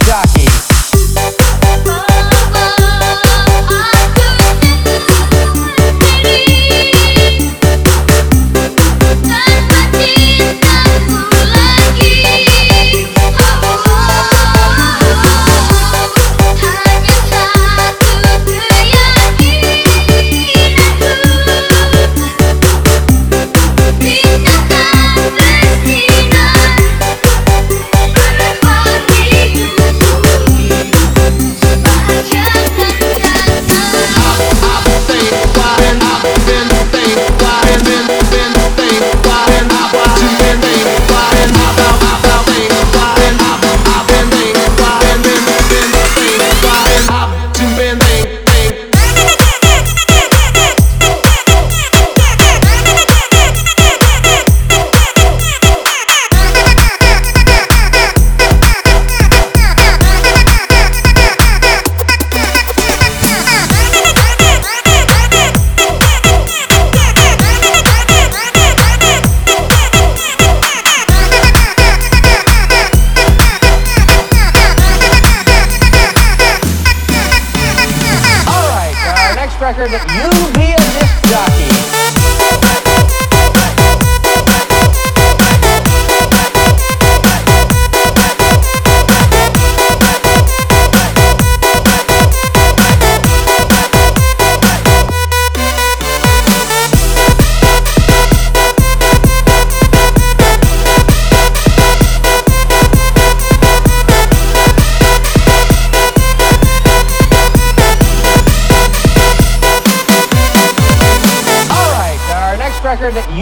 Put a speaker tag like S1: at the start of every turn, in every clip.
S1: jockey.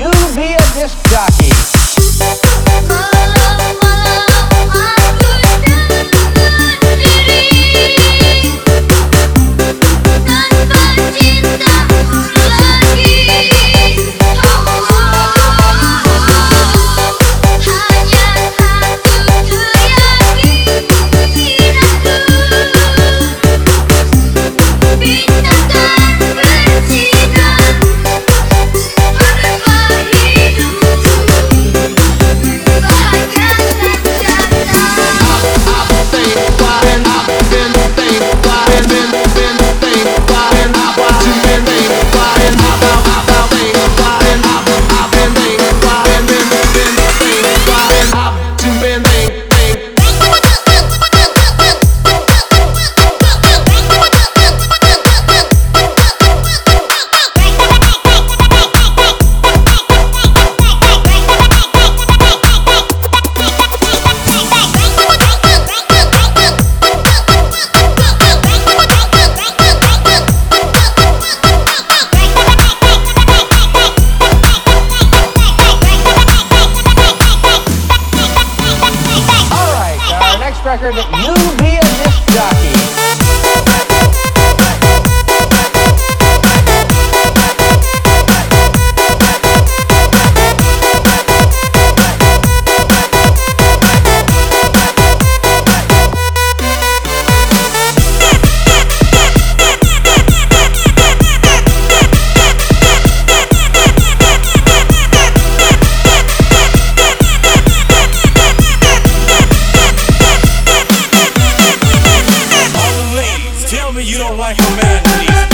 S1: you be a disc jockey? You be a disc jockey. Tell me you don't like humanities.